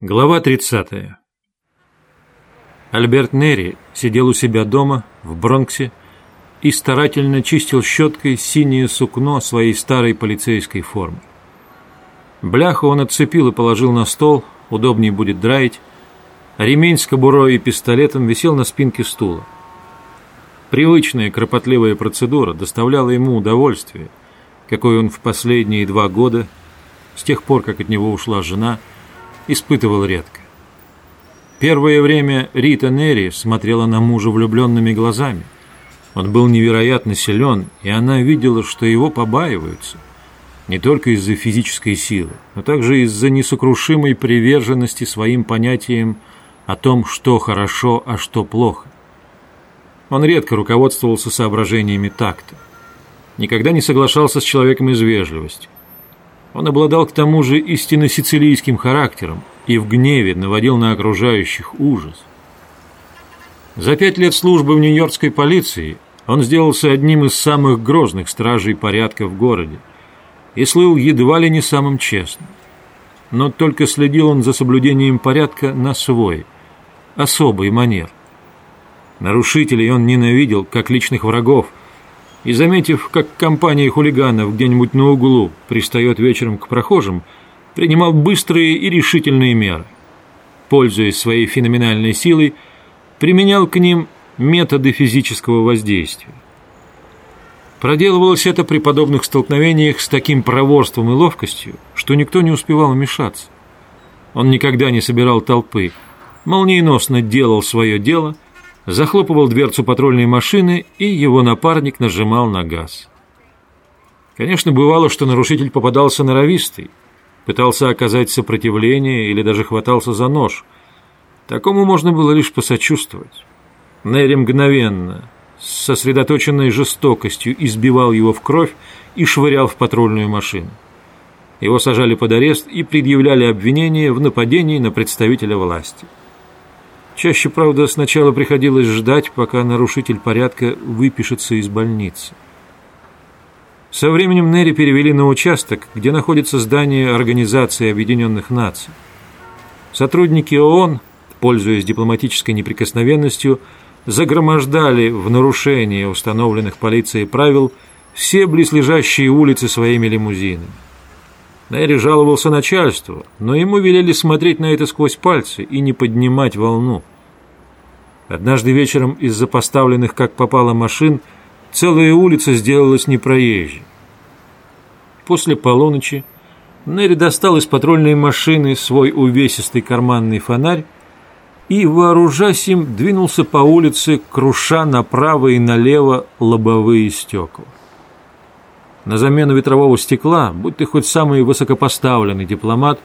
Глава 30. Альберт Нерри сидел у себя дома в Бронксе и старательно чистил щеткой синее сукно своей старой полицейской формы. Бляху он отцепил и положил на стол, удобнее будет драить, ремень с кобурой и пистолетом висел на спинке стула. Привычная кропотливая процедура доставляла ему удовольствие, какое он в последние два года, с тех пор, как от него ушла жена, испытывал редко. Первое время Рита Нерри смотрела на мужа влюбленными глазами. Он был невероятно силен, и она видела, что его побаиваются. Не только из-за физической силы, но также из-за несокрушимой приверженности своим понятиям о том, что хорошо, а что плохо. Он редко руководствовался соображениями такта. Никогда не соглашался с человеком из вежливости. Он обладал к тому же истинно сицилийским характером и в гневе наводил на окружающих ужас. За пять лет службы в нью-йоркской полиции он сделался одним из самых грозных стражей порядка в городе и слыл едва ли не самым честным. Но только следил он за соблюдением порядка на свой, особый манер. Нарушителей он ненавидел, как личных врагов, и, заметив, как компания хулиганов где-нибудь на углу пристает вечером к прохожим, принимал быстрые и решительные меры. Пользуясь своей феноменальной силой, применял к ним методы физического воздействия. Проделывалось это при подобных столкновениях с таким проворством и ловкостью, что никто не успевал вмешаться. Он никогда не собирал толпы, молниеносно делал свое дело – захлопывал дверцу патрульной машины, и его напарник нажимал на газ. Конечно, бывало, что нарушитель попадался норовистый, пытался оказать сопротивление или даже хватался за нож. Такому можно было лишь посочувствовать. Нерри мгновенно, с сосредоточенной жестокостью, избивал его в кровь и швырял в патрульную машину. Его сажали под арест и предъявляли обвинение в нападении на представителя власти. Чаще, правда, сначала приходилось ждать, пока нарушитель порядка выпишется из больницы. Со временем Нерри перевели на участок, где находится здание Организации Объединенных Наций. Сотрудники ООН, пользуясь дипломатической неприкосновенностью, загромождали в нарушение установленных полицией правил все близлежащие улицы своими лимузинами. Нэри жаловался начальству, но ему велели смотреть на это сквозь пальцы и не поднимать волну. Однажды вечером из-за поставленных как попало машин целая улица сделалась непроезжей. После полуночи Нэри достал из патрульной машины свой увесистый карманный фонарь и, вооружаясь им, двинулся по улице, круша направо и налево лобовые стекла. На замену ветрового стекла, будь ты хоть самый высокопоставленный дипломат,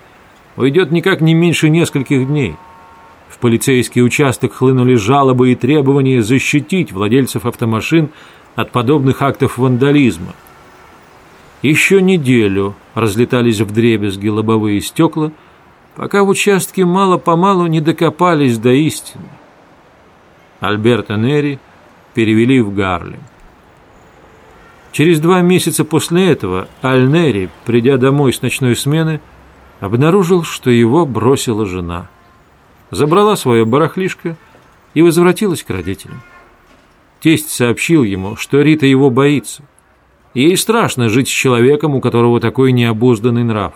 уйдет никак не меньше нескольких дней. В полицейский участок хлынули жалобы и требования защитить владельцев автомашин от подобных актов вандализма. Еще неделю разлетались в дребезги лобовые стекла, пока в участке мало-помалу не докопались до истины. Альберта Нери перевели в Гарлем. Через два месяца после этого Альнери, придя домой с ночной смены, обнаружил, что его бросила жена. Забрала свое барахлишко и возвратилась к родителям. Тесть сообщил ему, что Рита его боится. Ей страшно жить с человеком, у которого такой необузданный нрав.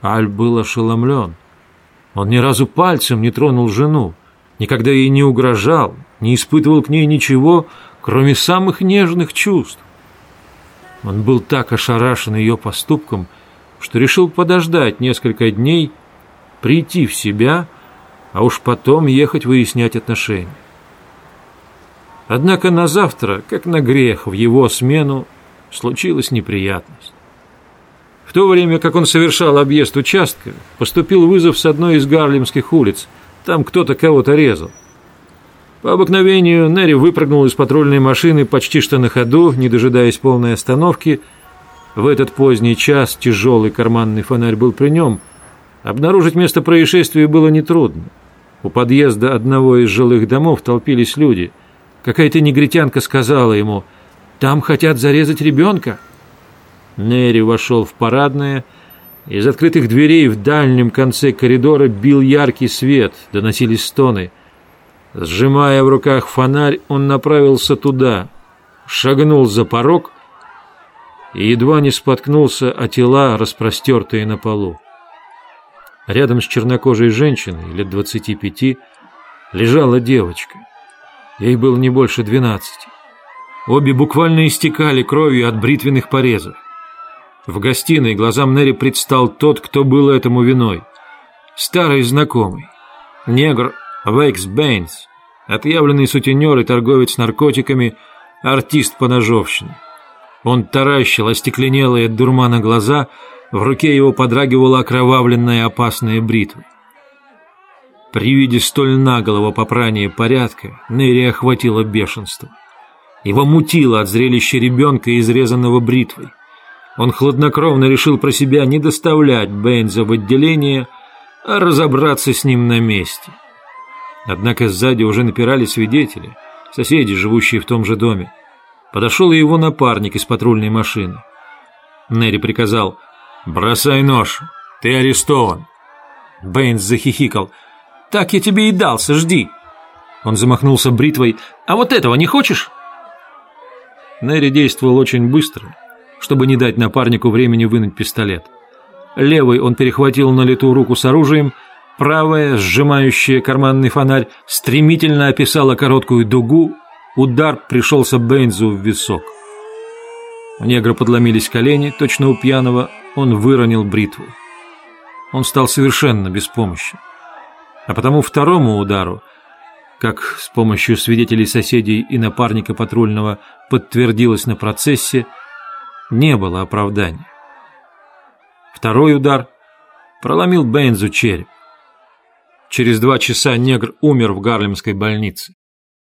Аль был ошеломлен. Он ни разу пальцем не тронул жену, никогда ей не угрожал, не испытывал к ней ничего, кроме самых нежных чувств. Он был так ошарашен ее поступком, что решил подождать несколько дней, прийти в себя, а уж потом ехать выяснять отношения. Однако на завтра, как на грех, в его смену случилась неприятность. В то время, как он совершал объезд участка, поступил вызов с одной из гарлемских улиц. Там кто-то кого-то резал. По обыкновению Нерри выпрыгнул из патрульной машины почти что на ходу, не дожидаясь полной остановки. В этот поздний час тяжелый карманный фонарь был при нем. Обнаружить место происшествия было нетрудно. У подъезда одного из жилых домов толпились люди. Какая-то негритянка сказала ему «Там хотят зарезать ребенка». Нерри вошел в парадное Из открытых дверей в дальнем конце коридора бил яркий свет, доносились стоны. Сжимая в руках фонарь, он направился туда, шагнул за порог и едва не споткнулся о тела, распростертые на полу. Рядом с чернокожей женщиной, лет двадцати пяти, лежала девочка. Ей было не больше двенадцати. Обе буквально истекали кровью от бритвенных порезов. В гостиной глазам Нерри предстал тот, кто был этому виной. Старый знакомый. Негр Вейкс Бэйнс, отъявленный сутенер и торговец наркотиками, артист по ножовщине. Он таращил остекленелые от дурмана глаза, в руке его подрагивала окровавленная опасная бритва. При виде столь наголого попрания порядка Нерри охватило бешенство. Его мутило от зрелища ребенка, изрезанного бритвой. Он хладнокровно решил про себя не доставлять Бэйнза в отделение, а разобраться с ним на месте. Однако сзади уже напирали свидетели, соседи, живущие в том же доме. Подошел и его напарник из патрульной машины. Нерри приказал «Бросай нож, ты арестован». Бэйнс захихикал «Так я тебе и дался, жди». Он замахнулся бритвой «А вот этого не хочешь?» Нерри действовал очень быстро, чтобы не дать напарнику времени вынуть пистолет. Левый он перехватил на лету руку с оружием, правая, сжимающая карманный фонарь, стремительно описала короткую дугу, удар пришелся Бейнзу в висок. У негра подломились колени, точно у пьяного, он выронил бритву. Он стал совершенно беспомощен. А потому второму удару как с помощью свидетелей соседей и напарника патрульного подтвердилось на процессе, не было оправдания. Второй удар проломил Бейнзу череп. Через два часа негр умер в Гарлемской больнице.